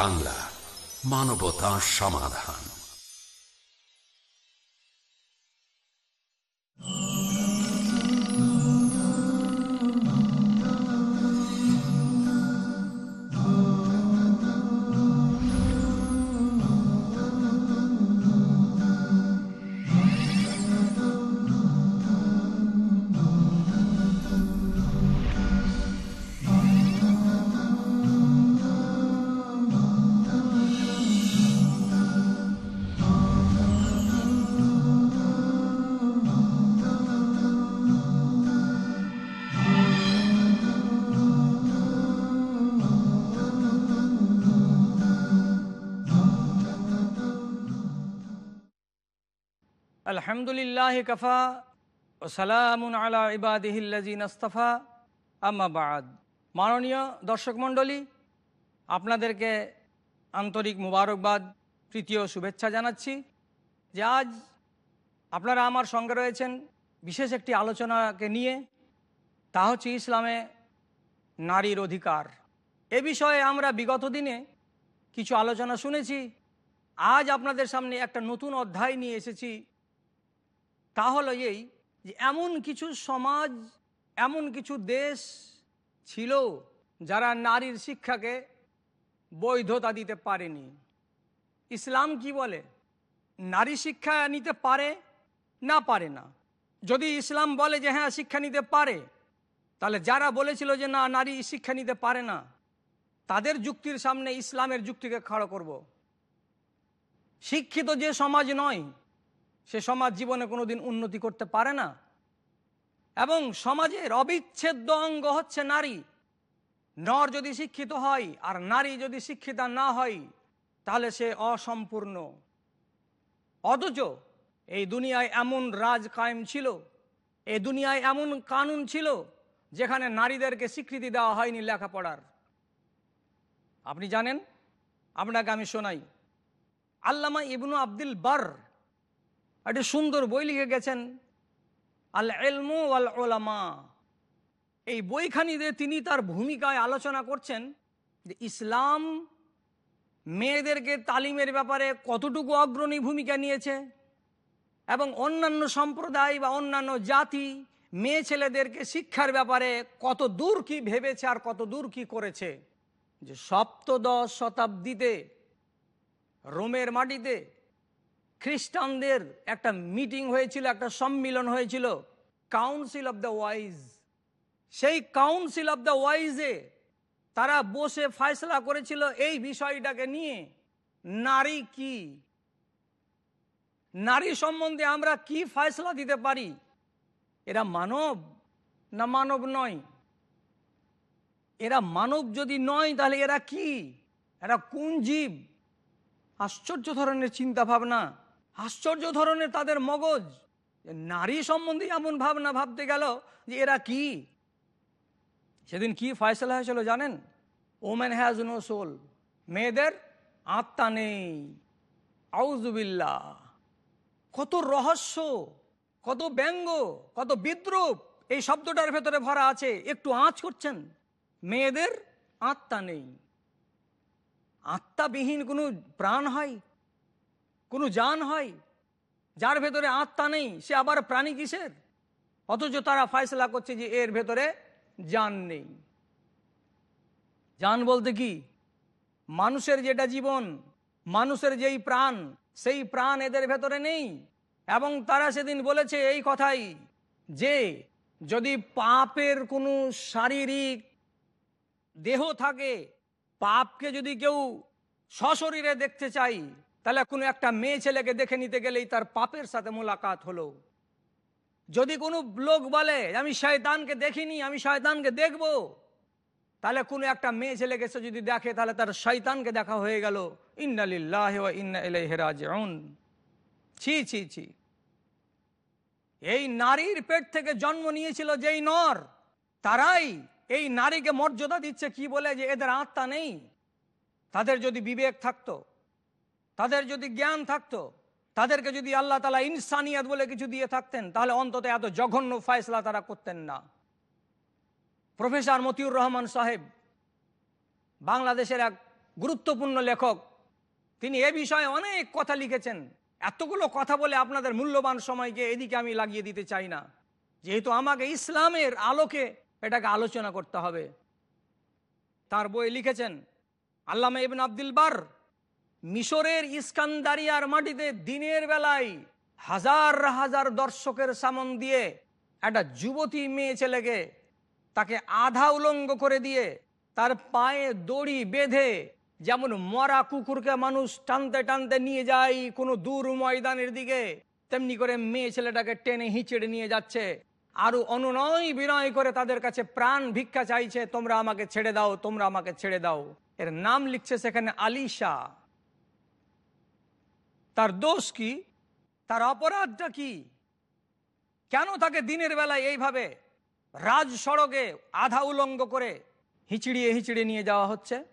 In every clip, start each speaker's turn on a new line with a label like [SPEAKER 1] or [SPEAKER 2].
[SPEAKER 1] বাংলা মানবতা সমাধান।
[SPEAKER 2] আলহামদুলিল্লাহ কফা ও সালামুন আলা ইবাদিহিল্লাজিন আস্তফা। আম্মাবাদ মাননীয় দর্শক মণ্ডলী, আপনাদেরকে আন্তরিক মুবারকবাদ, তৃতীয় শুভেচ্ছা জানাচ্ছি যে আজ আপনারা আমার সঙ্গে রয়েছেন বিশেষ একটি আলোচনাকে নিয়ে, তা হচ্ছে ইসলামে নারীর অধিকার। এ বিষয়ে আমরা বিগত দিনে কিছু আলোচনা শুনেছি। আজ আপনাদের সামনে একটা নতুন অধ্যায় নিয়ে এসেছি। তা হলো এই যে এমন কিছু সমাজ, এমন কিছু দেশ ছিল যারা নারীর শিক্ষাকে বৈধতা দিতে পারেনি। ইসলাম কি বলে? নারী শিক্ষা নিতে পারে না পারে না। যদি ইসলাম বলে যে হ্যাঁ শিক্ষা নিতে পারে, তাহলে যারা বলেছিল যে না, নারী শিক্ষা নিতে পারে না, তাদের যুক্তির সামনে ইসলামের যুক্তিকে খাড়ো করব। শিক্ষিত যে সমাজ নয় সে সমাজ জীবনে কোনোদিন উন্নতি করতে পারে না। এবং সমাজের অবিচ্ছেদ্য অঙ্গ হচ্ছে নারী। নর যদি শিক্ষিত হয় আর নারী যদি শিক্ষিতা না হয়, তাহলে সে অসম্পূর্ণ। অথচ এই দুনিয়ায় এমন রাজ কায়েম ছিল, এই দুনিয়ায় এমন কানুন ছিল, যেখানে নারীদেরকে স্বীকৃতি দেওয়া হয়নি লেখাপড়ার। আপনি জানেন? আপনাকে আমি শোনাই। আল্লামা ইবনু আব্দুল বার একটি সুন্দর বই লিখে গেছেন আল এলমু আল ওলামা এই বইখানিতে তিনি তার ভূমিকায় আলোচনা করছেন যে ইসলাম মেয়েদেরকে তালিমের ব্যাপারে কতটুকু অগ্রণী ভূমিকা নিয়েছে এবং অন্যান্য সম্প্রদায় বা অন্যান্য জাতি মেয়ে ছেলেদেরকে শিক্ষার ব্যাপারে কত দূর কি ভেবেছে আর কত দূর কি করেছে। যে সপ্তদশ শতাব্দীতে রোমের মাটিতে খ্রিস্টানদের একটা মিটিং হয়েছিল, একটা সম্মিলন হয়েছিল কাউন্সিল অব দ্য ওয়াইজ সেই কাউন্সিল অব দ্য ওয়াইজে তারা বসে ফয়সলা করেছিল এই বিষয়টাকে নিয়ে, নারী কি? নারী সম্বন্ধে আমরা কি ফয়সলা দিতে পারি? এরা মানব না মানব নয়? এরা মানব যদি নয়, তাহলে এরা কি? এরা কোন জীব? আশ্চর্য ধরনের চিন্তা ভাবনা আশ্চর্য ধরনের তাদের মগজ। নারী সম্বন্ধে এমন ভাবনা ভাবতে গেল যে এরা কি? সেদিন কি ফয়সলা হয়েছিল জানেন? ওমেন হ্যাজ নো সোল মেয়েদের আত্মা নেই। আউজুবিল্লা কত রহস্য, কত ব্যঙ্গ, কত বিদ্রুপ এই শব্দটার ভেতরে ভরা আছে। একটু আঁচ করছেন। মেয়েদের আত্মা নেই। আত্মাবিহীন কোনো প্রাণ হয়? কোনো জান হয়? যার ভেতরে আত্মা নেই, সে আবার প্রাণী কিসের? অথচ তারা ফয়সলা করছে যে এর ভেতরে জান নেই। জান বলতে কি? মানুষের যেটা জীবন, মানুষের যেই প্রাণ, সেই প্রাণ এদের ভেতরে নেই। এবং তারা সেদিন বলেছে এই কথাই যে, যদি পাপের কোনো শারীরিক দেহ থাকে, পাপকে যদি কেউ সশরীরে দেখতে চাই তাহলে কোনো একটা মেয়ে ছেলেকে দেখে নিতে গেলেই তার পাপের সাথে মোলাকাত হলো। যদি কোনো লোক বলে, আমি শয়তানকে দেখিনি, আমি শয়তানকে দেখব, তাহলে কোনো একটা মেয়ে ছেলেকে সে যদি দেখে, তাহলে তার শয়তানকে দেখা হয়ে গেল। ইন্নালিল্লাহ ইন্না রাজিউন। ছি ছি ছি। এই নারীর পেট থেকে জন্ম নিয়েছিল যেই নর, তারাই এই নারীকে মর্যাদা দিচ্ছে কি বলে যে এদের আত্মা নেই? তাদের যদি বিবেক থাকতো তাদের যদি জ্ঞান থাকতো, তাদেরকে যদি আল্লাহ তালা ইনসানিয়াত বলে কিছু দিয়ে থাকতেন, তাহলে অন্তত এত জঘন্য ফয়সলা তারা করতেন না। প্রফেসর মতিউর রহমান সাহেব, বাংলাদেশের এক গুরুত্বপূর্ণ লেখক, তিনি এ বিষয়ে অনেক কথা লিখেছেন। এতগুলো কথা বলে আপনাদের মূল্যবান সময়কে এদিকে আমি লাগিয়ে দিতে চাই না। যেহেতু আমাকে ইসলামের আলোকে এটাকে আলোচনা করতে হবে। তার বই লিখেছেন আল্লামা ইবিন আব্দুল বার মিশরের ইস্কান্দারিয়ার মাটিতে দিনের বেলায় হাজার হাজার দর্শকের সামন দিয়ে একটা যুবতী মেয়ে ছেলেকে তাকে আধা উলঙ্গ করে দিয়ে তার পায়ে দড়ি বেঁধে যেমন মরা কুকুরকে মানুষ টানতে টানতে নিয়ে যায় কোনো দূর ময়দানের দিকে, তেমনি করে মেয়ে ছেলেটাকে টেনে হিঁচড়ে নিয়ে যাচ্ছে। আরও অনুনয় বিনয় করে তাদের কাছে প্রাণ ভিক্ষা চাইছে, তোমরা আমাকে ছেড়ে দাও, তোমরা আমাকে ছেড়ে দাও। এর নাম লিখছে সেখানে আলিশা। তার দোষ কি? তার অপরাধটা কি? কেন তাকে দিনের বেলায় এইভাবে রাজ সড়কে আধা উলঙ্গ করে হিচড়িয়ে হিচড়িয়ে নিয়ে যাওয়া হচ্ছে?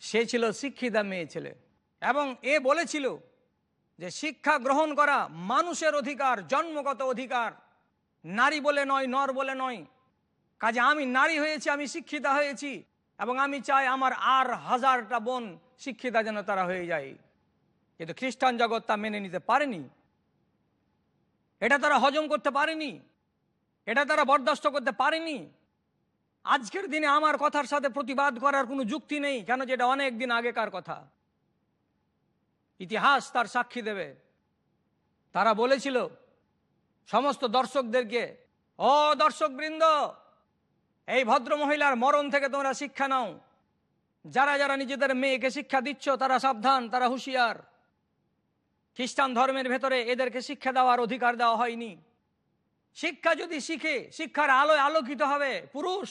[SPEAKER 2] সে ছিল শিক্ষিতা মেয়ে ছেলে এবং এ বলেছিল যে শিক্ষা গ্রহণ করা মানুষের অধিকার, জন্মগত অধিকার। নারী বলে নয়, নর বলে নয়। কাজে আমি নারী হয়েছি, আমি শিক্ষিতা হয়েছি এবং আমি চাই আমার আর হাজারটা বোন শিক্ষিতা যেন তারা হয়ে যায়। কিন্তু খ্রিস্টান জগৎ তা মেনে নিতে পারেনি। এটা তারা হজম করতে পারেনি। এটা তারা বরদাস্ত করতে পারেনি। আজকের দিনে আমার কথার সাথে প্রতিবাদ করার কোনো যুক্তি নেই, কেন যেটা অনেক দিন আগেকার কথা। ইতিহাস তার সাক্ষী দেবে। তারা বলেছিল, সমস্ত দর্শকদেরকে, ও দর্শক বৃন্দ এই ভদ্র মহিলার মরণ থেকে তোমরা শিক্ষা নাও। যারা যারা নিজেদের মেয়েকে শিক্ষা দিচ্ছ, তারা সাবধান, তারা হুঁশিয়ার। খ্রিস্টান ধর্মের ভেতরে এদেরকে শিক্ষা দেওয়ার অধিকার দেওয়া হয়নি। শিক্ষা যদি শিখে, শিক্ষার আলোয় আলোকিত হবে, পুরুষ,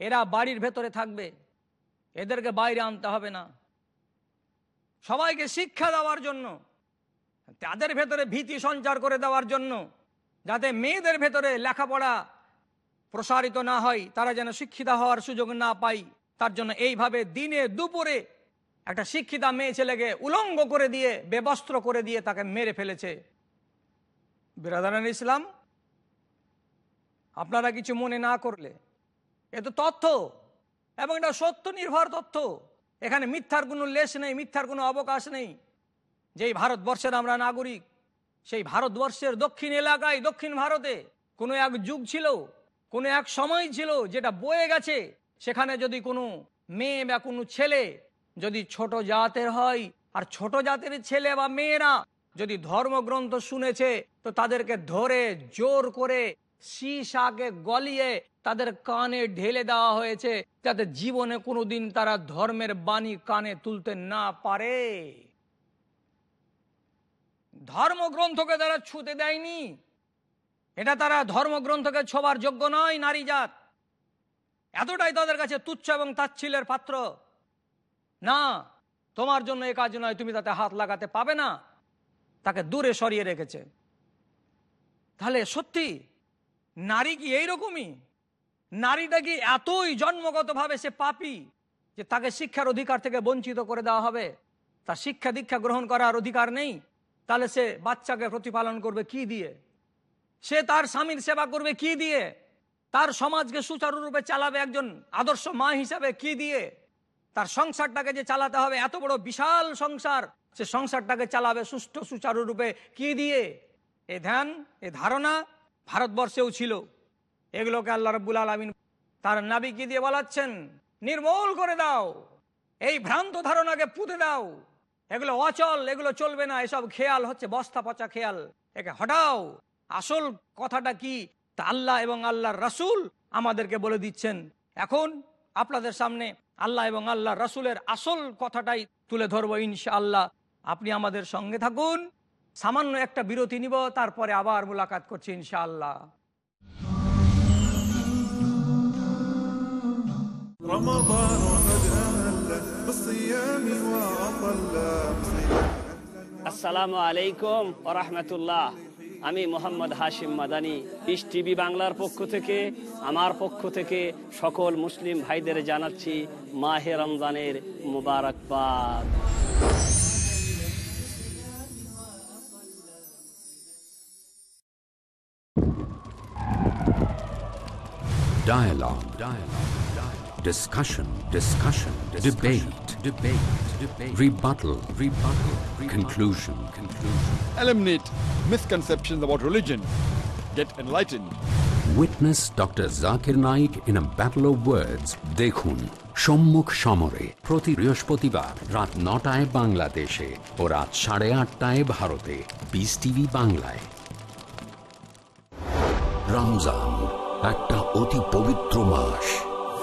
[SPEAKER 2] এরা বাড়ির ভেতরে থাকবে। এদেরকে বাইরে আনতে হবে না। সবাইকে শিক্ষা দেওয়ার জন্য, তাদের ভেতরে ভীতি সঞ্চার করে দেওয়ার জন্য, যাতে মেয়েদের ভেতরে লেখাপড়া প্রসারিত না হয়, তারা যেন শিক্ষিতা হওয়ার সুযোগ না পাই তার জন্য এইভাবে দিনে দুপুরে একটা শিক্ষিতা মেয়ে ছেলেকে উলঙ্গ করে দিয়ে, বেবস্ত্র করে দিয়ে তাকে মেরে ফেলেছে। বিরাদান ইসলাম, আপনারা কিছু মনে না করলে, এ তো তথ্য, এবং এটা সত্য, নির্ভর তথ্য। এখানে মিথ্যার কোনো লেশ নেই, মিথ্যার কোনো অবকাশ নেই। যেই ভারতবর্ষের আমরা নাগরিক, সেই ভারতবর্ষের দক্ষিণ এলাকায়, দক্ষিণ ভারতে কোনো এক যুগ ছিল, কোনো এক সময় ছিল যেটা বয়ে গেছে। সেখানে যদি কোনো মেয়ে বা কোনো ছেলে যদি ছোট জাতের হয় আর ছোট জাতের ছেলে বা মেয়েরা যদি ধর্মগ্রন্থ শুনেছে, তো তাদেরকে ধরে, জোর করে সীসাকে গলিয়ে তাদের কানে ঢেলে দেওয়া হয়েছে, যাতে জীবনে কোনোদিন তারা ধর্মের বাণী কানে তুলতে না পারে। ধর্মগ্রন্থকে তারা ছুতে দেয়নি। এটা তারা ধর্মগ্রন্থকে ছোবার যোগ্য নয়, নারী জাত। এতটাই তাদের কাছে তুচ্ছ এবং তাচ্ছিলের পাত্র। না, তোমার জন্য এ কাজ নয়, তুমি তাতে হাত লাগাতে পাবে না। তাকে দূরে সরিয়ে রেখেছে। তাহলে সত্যি, নারী কি এইরকমই? নারীটা কি এতই জন্মগতভাবে সে পাপি যে তাকে শিক্ষার অধিকার থেকে বঞ্চিত করে দেওয়া হবে? তার শিক্ষা দীক্ষা গ্রহণ করার অধিকার নেই। তাহলে সে বাচ্চাকে প্রতিপালন করবে কি দিয়ে? সে তার স্বামীর সেবা করবে কি দিয়ে? তার সমাজকে সুচারুরূপে চালাবে একজন আদর্শ মা হিসাবে কি দিয়ে? তার সংসারটাকে যে চালাতে হবে, এত বড় বিশাল সংসার, সে সংসারটাকে চালাবে সুষ্ঠু সুচারুরূপে কি দিয়ে? এ ধ্যান, এ ধারণা ভারতবর্ষেও ছিল। এগুলোকে আল্লাহ রব্বুল আলমিন তার নাবিকে দিয়ে বলাচ্ছেন? নির্মূল করে দাও। এই ভ্রান্ত ধারণাকে পুঁতে দাও। এগুলো অচল, এগুলো চলবে না। এসব খেয়াল হচ্ছে, বস্তা পচা খেয়াল। একে হটাও। আসল কথাটা কি? তা আল্লাহ এবং আল্লাহর রাসুল আমাদেরকে বলে দিচ্ছেন। এখন আপনাদের সামনে আল্লাহ এবং আল্লাহ রাসুলের আসল কথাটাই তুলে ধরবো ইনশা আল্লাহ আপনি আমাদের সঙ্গে থাকুন সামান্য একটা বিরতি নিব তারপরে আবার মোলাকাত করছি ইনশা আল্লাহ
[SPEAKER 3] رمضان قد أهل بالصيام وأطل
[SPEAKER 4] আসসালামু আলাইকুম ওরহমতুল্লাহ আমি মোহাম্মদ হাশিম মাদানি পিস টিভি বাংলার পক্ষ থেকে, আমার পক্ষ থেকে সকল মুসলিম ভাইদের জানাচ্ছি মাহে রমজানের মুবারকবাদ
[SPEAKER 1] Dialogue. Dialogue. Dialogue. Discussion, discussion, debate, debate, debate, rebuttal, rebuttal, rebuttal conclusion, conclusion.
[SPEAKER 5] Eliminate misconceptions about religion. Get enlightened.
[SPEAKER 1] Witness Dr. Zakir Naik in a battle of words. দেখুন সম্মুখ সমরে প্রতি বৃহস্পতিবার রাত নটায় বাংলাদেশে ও রাত সাড়ে আটটায় ভারতে বিস টিভি বাংলায় রমজান একটা অতি পবিত্র মাস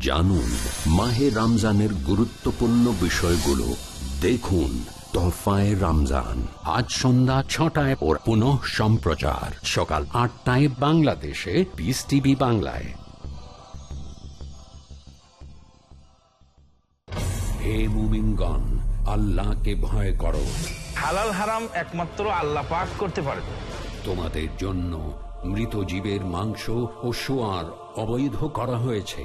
[SPEAKER 1] জানুন মাহে রমজানের গুরুত্বপূর্ণ বিষয়গুলো। দেখুন তোহফায় রমজান। আজ সন্ধ্যা ছটায় ওর পুনঃ সম্প্রচার। সকাল আটটায় বাংলাদেশে বিস টিভি বাংলায়। হে মুমিনগণ আল্লাহকে ভয় করো।
[SPEAKER 6] হালাল হারাম একমাত্র আল্লাহ পাক করতে পারেন
[SPEAKER 1] তোমাদের জন্য মৃত জীবের মাংস ও সোয়ার অবৈধ করা হয়েছে।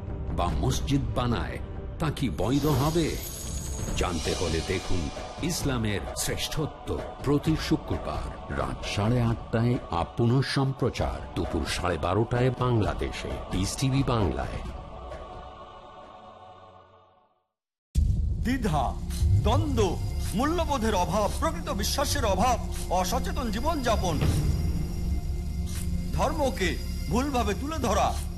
[SPEAKER 1] বা মসজিদ বানায়, তা কি বৈধ হবে? জানতে হলে দেখুন ইসলামের শ্রেষ্ঠত্ব প্রতি শুক্রবার রাত সাড়ে আটটায় আপন সম্প্রচার, দুপুর সাড়ে বারোটায় বাংলাদেশে। পিস টিভি বাংলায়।
[SPEAKER 7] দ্বিধা, দ্বন্দ্ব, মূল্যবোধের অভাব, প্রকৃত বিশ্বাসের অভাব, অসচেতন জীবনযাপন। ধর্মকে ভুলভাবে তুলে ধরা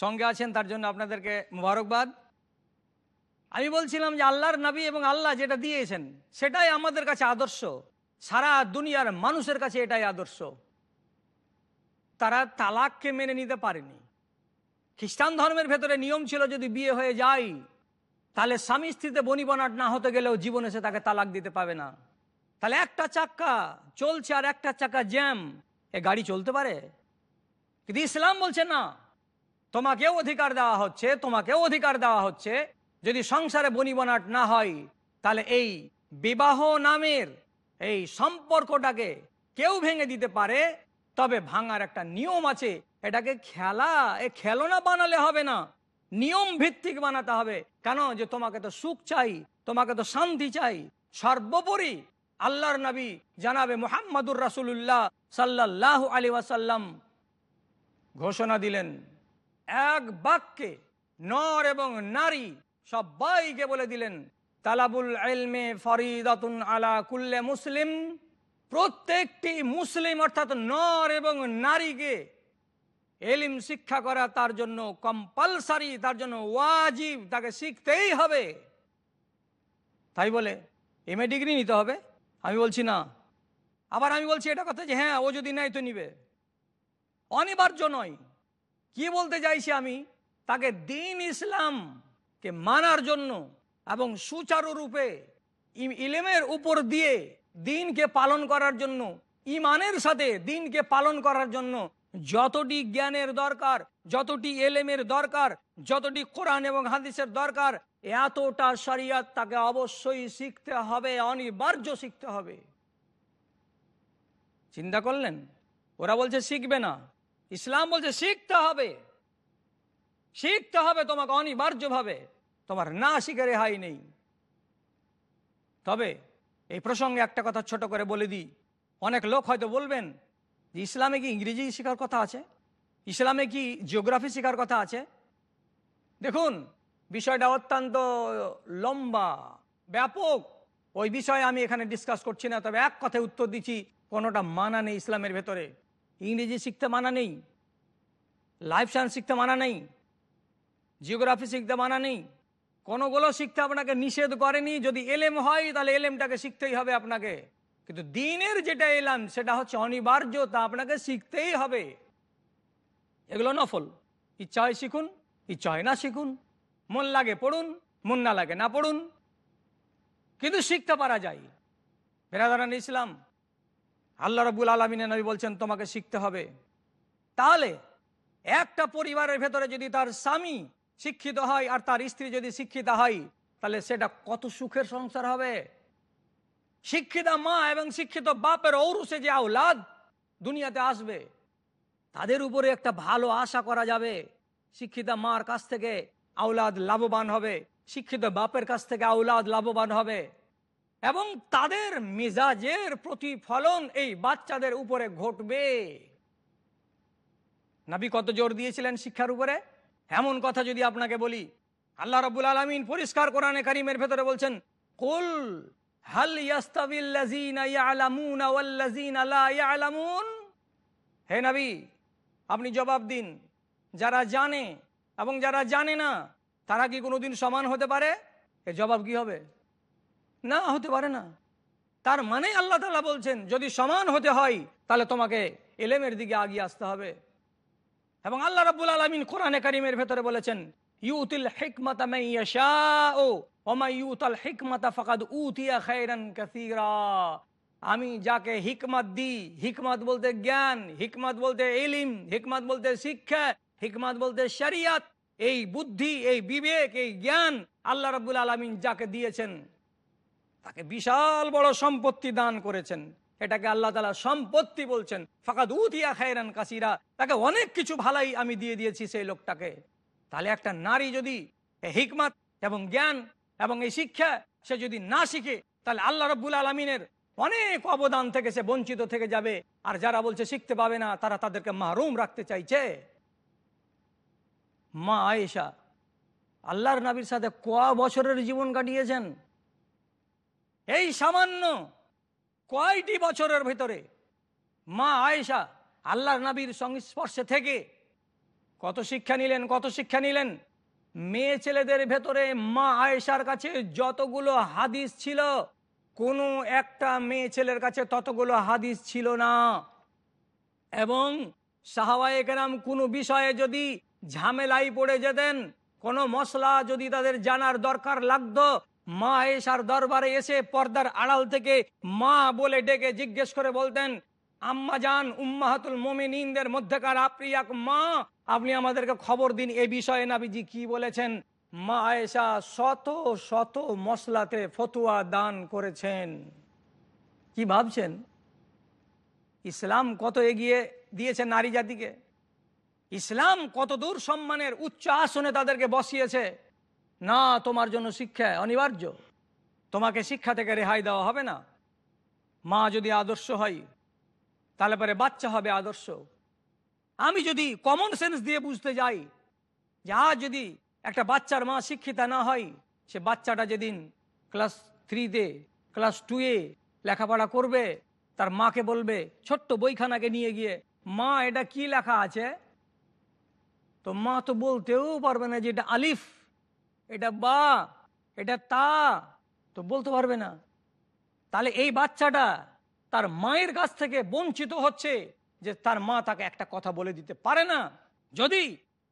[SPEAKER 2] সঙ্গে আছেন, তার জন্য আপনাদেরকে মুবারকবাদ। আমি বলছিলাম যে আল্লাহর নবী এবং আল্লাহ যেটা দিয়েছেন, সেটাই আমাদের কাছে আদর্শ। সারা দুনিয়ার মানুষের কাছে এটাই আদর্শ। তারা তালাককে মেনে নিতে পারেনি। খ্রিস্টান ধর্মের ভেতরে নিয়ম ছিল, যদি বিয়ে হয়ে যায়, তাহলে স্বামী স্ত্রীতে বনিবনাট না হতে গেলেও জীবনে সে তাকে তালাক দিতে পাবে না। তাহলে একটা চাক্কা চলছে আর একটা চাক্কা জ্যাম। এ গাড়ি চলতে পারে? কিন্তু ইসলাম বলছে না। তোমাকেও অধিকার দেওয়া হচ্ছে, তোমাকেও অধিকার দেওয়া হচ্ছে। যদি সংসারে বনিবনাট না হয়, তাহলে এই বিবাহ নামের এই সম্পর্কটাকে কেউ ভেঙে দিতে পারে, তবে ভাঙার একটা নিয়ম আছে। এটাকে খেলা, এ খেলনা বানালে হবে না, নিয়ম ভিত্তিক বানাতে হবে। কেন? যে তোমাকে তো সুখ চাই, তোমাকে তো শান্তি চাই। সর্বোপরি আল্লাহর নবী জানাবে মোহাম্মদুর রাসুল্লাহ সাল্লাহ আলী ওয়াসাল্লাম ঘোষণা দিলেন এক বাক্যে নর এবং নারী সবাইকে বলে দিলেন, তালাবুল এলমে ফরিদাতুন আলা কুল্লে মুসলিম। প্রত্যেকটি মুসলিম অর্থাৎ নর এবং নারীকে এলিম শিক্ষা করা তার জন্য কম্পালসারি তার জন্য ওয়াজিব, তাকে শিখতেই হবে। তাই বলে এম ডিগ্রি নিতে হবে? আমি বলছি, না। আবার আমি বলছি, এটা কথা যে হ্যাঁ ও যদি নেয় তো নিবে। অনিবার্য নয়। কি বলতে চাইছি আমি? তাকে দিন ইসলামকে মানার জন্য এবং সুচারুরূপে ইলেমের উপর দিয়ে দিনকে পালন করার জন্য, ইমানের সাথে দিনকে পালন করার জন্য যতটি জ্ঞানের দরকার, যতটি এলেমের দরকার, যতটি কোরআন এবং হাদিসের দরকার, এতটা শরিয়াত তাকে অবশ্যই শিখতে হবে, অনিবার্য শিখতে হবে। চিন্তা করলেন? ওরা বলছে, শিখবে না। ইসলাম বলছে, শিখতে হবে। শিখতে হবে তোমাকে অনিবার্যভাবে। তোমার না শিখে রেহাই নেই। তবে এই প্রসঙ্গে একটা কথা ছোট করে বলে দিই। অনেক লোক হয়তো বলবেন যে, ইসলামে কি ইংরেজি শেখার কথা আছে? ইসলামে কি জিওগ্রাফি শেখার কথা আছে? দেখুন, বিষয়টা অত্যন্ত লম্বা, ব্যাপক। ওই বিষয়ে আমি এখানে ডিসকাস করছি না, তবে এক কথায় উত্তর দিচ্ছি, কোনোটা মানা নেই ইসলামের ভেতরে। ইংরেজি শিখতে মানা নেই, লাইফ সায়েন্স শিখতে মানা নেই, জিওগ্রাফি শিখতে মানা নেই, কোনোগুলো শিখতে আপনাকে নিষেধ করেনি, যদি এলেম হয়, তাহলে এলেমটাকে শিখতেই হবে আপনাকে। কিন্তু দিনের যেটা এলাম, সেটা হচ্ছে অনিবার্য তা আপনাকে শিখতেই হবে। এগুলো নফল। ইচ্ছা হয় শিখুন ইচ্ছা হয় না শিখুন। মন লাগে পড়ুন, মন না লাগে না পড়ুন। কিন্তু শিখতে পারা যায়। বেরাদারান ইসলাম আল্লাহ রবুল আলমিনের নবী বলছেন, তোমাকে শিখতে হবে। তাহলে একটা পরিবারের ভেতরে যদি তার স্বামী শিক্ষিত হয় আর তার স্ত্রী যদি শিক্ষিত হয়, তাহলে সেটা কত সুখের সংসার হবে? শিক্ষিতা মা এবং শিক্ষিত বাপের ঔরসে যে আওলাদ দুনিয়াতে আসবে, তাদের উপরে একটা ভালো আশা করা যাবে। শিক্ষিতা মার কাছ থেকে আওলাদ লাভবান হবে, শিক্ষিত বাপের কাছ থেকে আওলাদ লাভবান হবে। এবং তাদের মেজাজের প্রতিফলন এই বাচ্চাদের উপরে ঘটবে। নাবি কত জোর দিয়েছিলেন শিক্ষার উপরে? এমন কথা যদি আপনাকে বলি, আল্লাহ রাবুল আলমিন পরিষ্কার কোরআনে কারিমের ভেতরে বলছেন, কুল হাল হে নবী, আপনি জবাব দিন। যারা জানে এবং যারা জানে না, তারা কি কোনোদিন সমান হতে পারে? এ জবাব কি হবে? না হতে পারে না। তার মানে আল্লাহ তালা বলছেন, যদি সমান হতে হয়, তাহলে তোমাকে এলেমের দিকে আগিয়ে আসতে হবে। এবং আল্লাহ রাবুল আলমিন কোরআনে কারিমের ভেতরে বলেছেন, ইউতিল হিকমত ইউতাল হিকমতা ফাকাদ উতিয়া খাইরান কাসীরা। আমি যাকে হিকমত দিই, হিকমত বলতে জ্ঞান, হিকমত বলতে এলিম, হিকমত বলতে শিক্ষা, হিকমত বলতে শরিয়াত, এই বুদ্ধি, এই বিবেক, এই জ্ঞান আল্লাহ রাবুল আলমিন যাকে দিয়েছেন তাকে বিশাল বড় সম্পত্তি দান করেছেন। এটাকে আল্লাহ তালা সম্পত্তি বলছেন। ফাঁকাদ উতিয়া খায়রান কাসিরা। তাকে অনেক কিছু ভালাই আমি দিয়ে দিয়েছি সেই লোকটাকে। তাহলে একটা নারী যদি হিকমত এবং জ্ঞান এবং এই শিক্ষা সে যদি না শিখে, তাহলে আল্লাহ রব্বুল আলমিনের অনেক অবদান থেকে সে বঞ্চিত থেকে যাবে। আর যারা বলছে শিখতে পাবে না, তারা তাদেরকে মাহরুম রাখতে চাইছে। মা আয়েশা, আল্লাহর নবীর সাথে ক বছরের জীবন কাটিয়েছেন? এই সামান্য কয়টি বছরের ভেতরে মা আয়েশা আল্লাহর নবীর সংস্পর্শে থেকে কত শিক্ষা নিলেন, কত শিক্ষা নিলেন? মেয়ে ছেলেদের ভেতরে মা আয়েশার কাছে যতগুলো হাদিস ছিল, কোনো একটা মেয়ে ছেলের কাছে ততগুলো হাদিস ছিল না। এবং সাহাবায়কেরাম কোনো বিষয়ে যদি ঝামেলাই পড়ে যেতেন, কোনো মশলা যদি তাদের জানার দরকার লাগতো মা এসার দরবারে এসে পর্দার আড়াল থেকে মা বলে ডেকে জিজ্ঞেস করে বলতেন, আম্মা জান, উম্মাহাতুল মোমিনদের মধ্যেকার আপনি এক মা, আপনি আমাদেরকে খবর দিন এ বিষয়ে। নাবিজি কি বলেছেন? মা আয়েশা শত শত মশলাতে ফতুয়া দান করেছেন। কি ভাবছেন? ইসলাম কত এগিয়ে দিয়েছে নারী জাতিকে? ইসলাম কত দূর সম্মানের উচ্চ আসনে তাদেরকে বসিয়েছে? না, তোমার জন্য শিক্ষা অনিবার্য। তোমাকে শিক্ষা থেকে রেহাই দেওয়া হবে না। মা যদি আদর্শ হয়, তাহলে পরে বাচ্চা হবে আদর্শ। আমি যদি কমন সেন্স দিয়ে বুঝতে যাই যে আজ যদি একটা বাচ্চার মা শিক্ষিতা না হয়, সে বাচ্চাটা যেদিন ক্লাস থ্রিতে, ক্লাস টুয়ে লেখাপড়া করবে, তার মাকে বলবে, ছোট্ট বইখানাকে নিয়ে গিয়ে, মা, এটা কি লেখা আছে? তো মা তো বলতেও পারবে না যে এটা আলিফ। এটা বা, এটা তা, তো বলতে পারবে না। তাহলে এই বাচ্চাটা তার মায়ের কাছ থেকে বঞ্চিত হচ্ছে যে তার মা তাকে একটা কথা বলে দিতে পারে না। যদি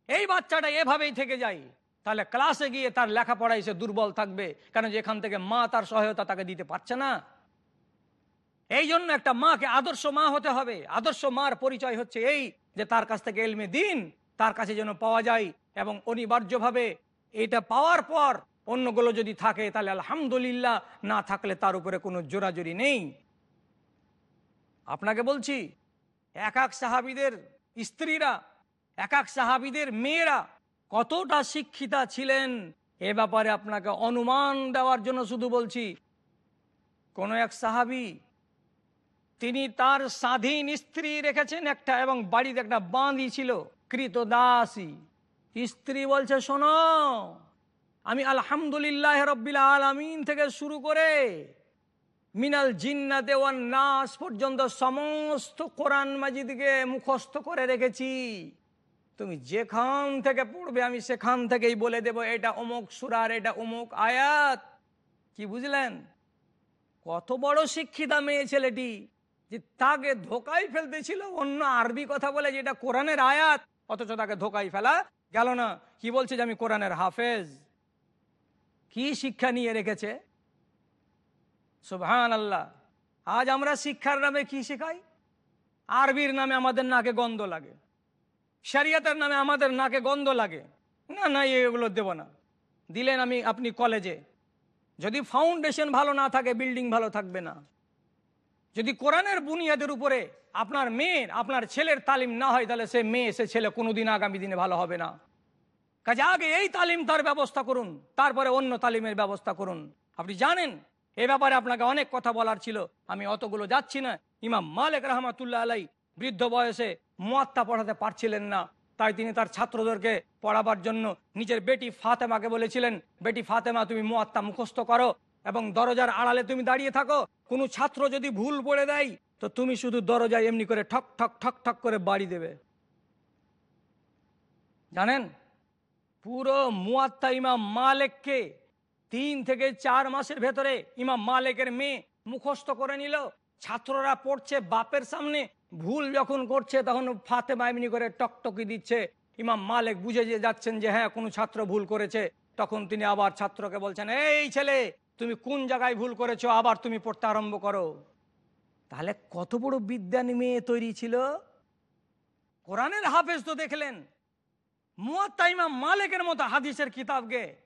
[SPEAKER 2] এই বাচ্চাটা এভাবেই থেকে যায়, তাহলে ক্লাসে গিয়ে তার লেখাপড়ায় সে দুর্বল থাকবে কারণ যে এখান থেকে মা তার সহায়তা তাকে দিতে পারছে না। এই জন্য একটা মাকে আদর্শ মা হতে হবে। আদর্শ মার পরিচয় হচ্ছে এই যে তার কাছ থেকে এলমে দিন, তার কাছে যেন পাওয়া যায় এবং অনিবার্যভাবে এটা পাওয়ার পর অন্যগুলো যদি থাকে, তাহলে আলহামদুলিল্লাহ, না থাকলে তার উপরে কোনো জোরাজোরি নেই। আপনাকে বলছি এক এক সাহাবিদের স্ত্রীরা এক এক সাহাবিদের মেয়েরা কতটা শিক্ষিতা ছিলেন, এ ব্যাপারে আপনাকে অনুমান দেওয়ার জন্য শুধু বলছি, কোন এক সাহাবি, তিনি তার স্বাধীন স্ত্রী রেখেছেন একটা এবং বাড়িতে একটা বাঁধি ছিল কৃত দাসী স্ত্রী বলছে, শোনো, আমি আলহামদুলিল্লাহ রব্বিল আলমিন থেকে শুরু করে মিনাল জিন্না ওয়ান নাস পর্যন্ত সমস্ত কোরআন মাজিদকে মুখস্থ করে রেখেছি। তুমি যেখান থেকে পড়বে, আমি সেখান থেকেই বলে দেব, এটা অমুক সুরার এটা অমুক আয়াত। কি বুঝলেন? কত বড় শিক্ষিতা মেয়ে ছেলেটি যে তাকে ধোকাই ফেলতেছিল, অন্য আরবি কথা বলে যেটা কোরআনের আয়াত, অথচ তাকে ধোকাই ফেলা গেল না। কি বলছে যে আমি কোরআনের হাফেজ? কি শিক্ষা নিয়ে রেখেছে? সুবহান আল্লাহ আজ আমরা শিক্ষার নামে কি শেখাই? আরবির নামে আমাদের নাকে গন্ধ লাগে। শরিয়াতের নামে আমাদের নাকে গন্ধ লাগে। না না, এগুলো দেব না। দিলেন আমি, আপনি কলেজে। যদি ফাউন্ডেশন ভালো না থাকে বিল্ডিং ভালো থাকবে না। যদি কোরআনের বুনিয়াদের উপরে আপনার মেয়ের, আপনার ছেলের তালিম না হয়, তাহলে সে মেয়ে, সে ছেলে কোনোদিন আগামী দিনে ভালো হবে না। কাজে আগে এই তালিম তার ব্যবস্থা করুন, তারপরে অন্য তালিমের ব্যবস্থা করুন। আপনি জানেন, এ ব্যাপারে আপনাকে অনেক কথা বলার ছিল। আমি অতগুলো যাচ্ছি না। ইমাম মালিক রহমাতুল্লাহ আলাই বৃদ্ধ বয়সে মুয়াত্তা পড়াতে পারছিলেন না। তাই তিনি তার ছাত্রদেরকে পড়াবার জন্য নিজের বেটি ফাতেমাকে বলেছিলেন, বেটি ফাতেমা, তুমি মুয়াত্তা মুখস্থ করো। এবং দরজার আড়ালে তুমি দাঁড়িয়ে থাকো, কোনো ছাত্র যদি ভুল পড়ে দেয়, তো তুমি শুধু দরজায় এমনি করে ঠক ঠক ঠক ঠক করে বাড়ি দেবে। জানেন? পুরো মুয়াত্তা ইমাম মালেককে তিন থেকে চার মাসের ভেতরে ইমাম মালেকের মেয়ে মুখস্থ করে নিল। ছাত্ররা পড়ছে বাপের সামনে, ভুল যখন করছে তখন ফাতে এমনি করে টকটকি দিচ্ছে। ইমাম মালেক বুঝে যে যাচ্ছেন যে হ্যাঁ কোনো ছাত্র ভুল করেছে, তখন তিনি আবার ছাত্রকে বলছেন, এই ছেলে তুমি কোন জায়গায় ভুল করেছ? আবার তুমি পড়তে আরম্ভ করো। তাহলে কত বড় বিদ্যানী মেয়ে তৈরি ছিল? কোরআনের হাফেজ তো দেখলেন। মুয়াত্তাইমা মালিকের মতো হাদিসের কিতাবকে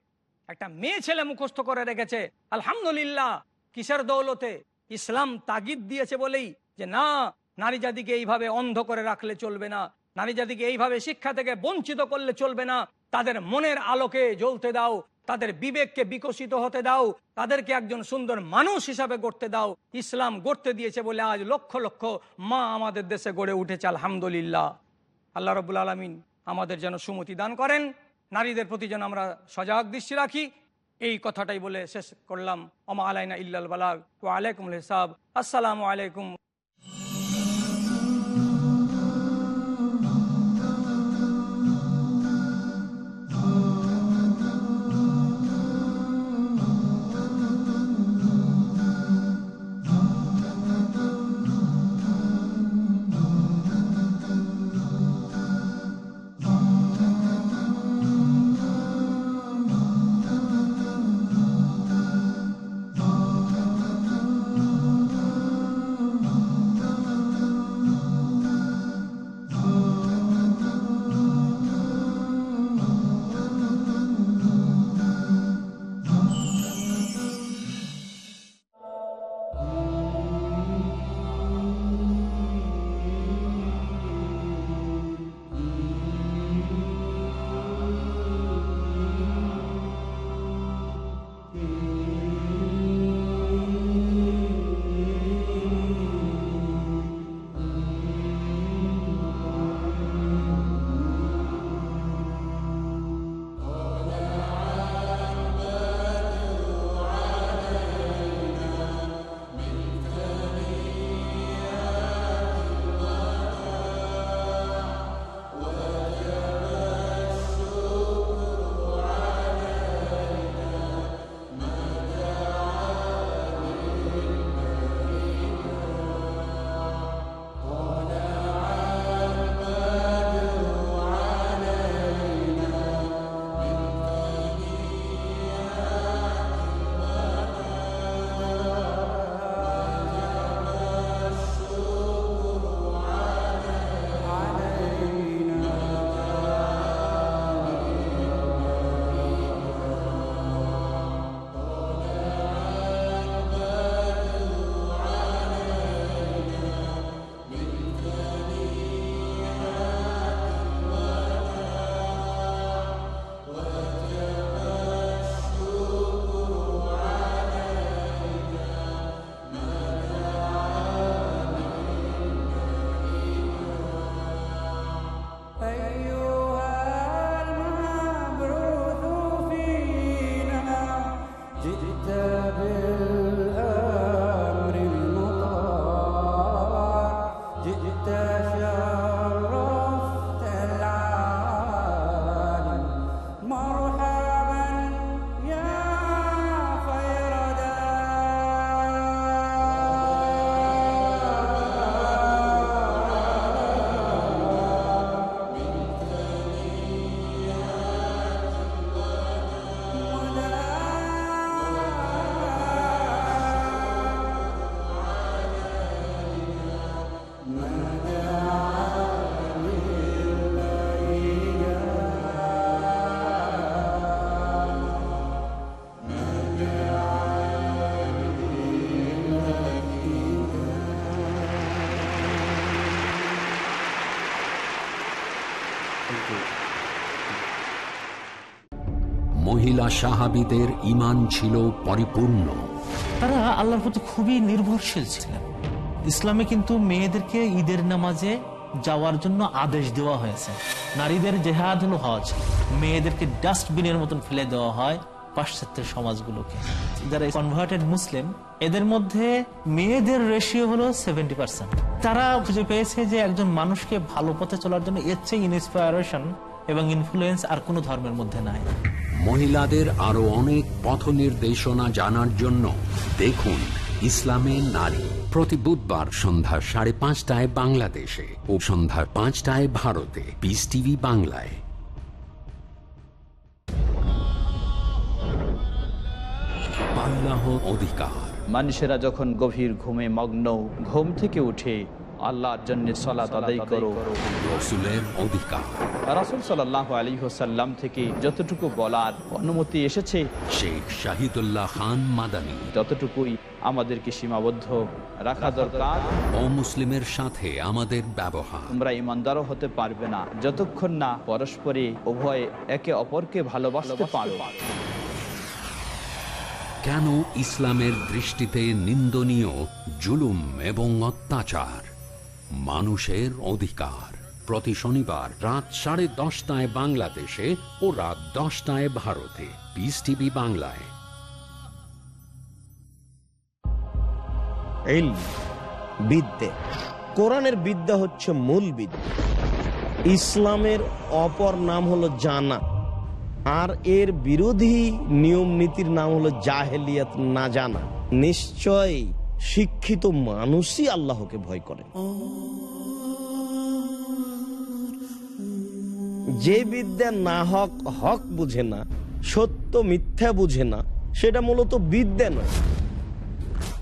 [SPEAKER 2] একটা মেয়ে ছেলে মুখস্থ করে রেখেছে। আলহামদুলিল্লাহ, কিসের দৌলতে? ইসলাম তাগিদ দিয়েছে বলেই যে, না, নারী জাতিকে এইভাবে অন্ধ করে রাখলে চলবে না। নারী জাতিকে এইভাবে শিক্ষা থেকে বঞ্চিত করলে চলবে না। তাদের মনের আলোকে জ্বলতে দাও। তাদের বিবেককে বিকশিত হতে দাও। তাদেরকে একজন সুন্দর মানুষ হিসাবে গড়তে দাও। ইসলাম গড়তে দিয়েছে বলে আজ লক্ষ লক্ষ মা আমাদের দেশে গড়ে উঠেছে, আলহামদুলিল্লাহ। আল্লাহ রবুল আলমিন আমাদের যেন সুমতি দান করেন। নারীদের প্রতি যেন আমরা সজাগ দৃষ্টি রাখি। এই কথাটাই বলে শেষ করলাম। ওমা আলাইনা ইল্লাল বালাগ। ওয়া আলাইকুম হিসাব। আসসালামু আলাইকুম।
[SPEAKER 1] মহিলা সাহাবিদের ইমান ছিল পরিপূর্ণ।
[SPEAKER 8] তারা আল্লাহর প্রতি খুবই নির্ভরশীল ছিলেন। ইসলামে কিন্তু মেয়েদেরকে ঈদের নামাজে যাওয়ার জন্য আদেশ দেওয়া হয়েছে। নারীদের জেহাদ হজ। মেয়েদেরকে ডাস্টবিনের মতন ফেলে দেওয়া হয় পাশ্চাত্যের সমাজগুলোকে। যারা কনভার্টেড মুসলিম, এদের মধ্যে মেয়েদের রেশিও হলো সেভেন্টি পার্সেন্ট তারা খুঁজে পেয়েছে যে একজন মানুষকে ভালো পথে চলার জন্য এর চেয়ে ইন্সপায়ারেশন এবং ইনফ্লুয়েন্স আর কোনো ধর্মের মধ্যে নাই।
[SPEAKER 1] মহিলাদের আরও অনেক পথ নির্দেশনা জানার জন্য দেখুন ইসলামে নারী। প্রতি বুধবার সন্ধ্যা সাড়ে পাঁচটায় বাংলাদেশে ও সন্ধ্যা পাঁচটায় ভারতে। পিস টিভি বাংলায়। আল্লাহ অধিকার।
[SPEAKER 9] মানুষেরা যখন গভীর ঘুমে মগ্ন ঘুম থেকে উঠে আল্লাহর জন্য সলাত আদায় করো।
[SPEAKER 1] রসুলের
[SPEAKER 9] রাসুল সাল্লাহ আলী হোসাল্লাম থেকে যতটুকু বলার অনুমতি এসেছে
[SPEAKER 1] শেখ শাহিদুল্লাহ খান মাদানী।
[SPEAKER 9] ততটুকুই আমাদেরকে সীমাবদ্ধ রাখা দরকার
[SPEAKER 1] অমুসলিমের সাথে আমাদের ব্যবহার।
[SPEAKER 9] তোমরা ইমানদারও হতে পারবে না যতক্ষণ না পরস্পরে উভয়ে একে অপরকে ভালোবাসতে পারো।
[SPEAKER 1] কেন ইসলামের দৃষ্টিতে নিন্দনীয়, জুলুম এবং অত্যাচার? মানুষের অধিকার। প্রতি শনিবার রাত সাড়ে দশটায় বাংলাদেশে ও রাত দশটায় ভারতে। পিস টিভি বাংলায়।
[SPEAKER 10] বিদ্যে। কোরআনের বিদ্যা হচ্ছে মূল বিদ্যা। ইসলামের অপর নাম হলো জানা আর এর বিরোধী নিয়ম নীতির নাম হলো জাহেলিয়াত না জানা। নিশ্চয় শিক্ষিত মানুষই আল্লাহকে ভয় করে। যে বিদ্যা না হক হক বুঝে না, সত্য মিথ্যা বুঝে না, সেটা মূলত বিদ্যা নয়।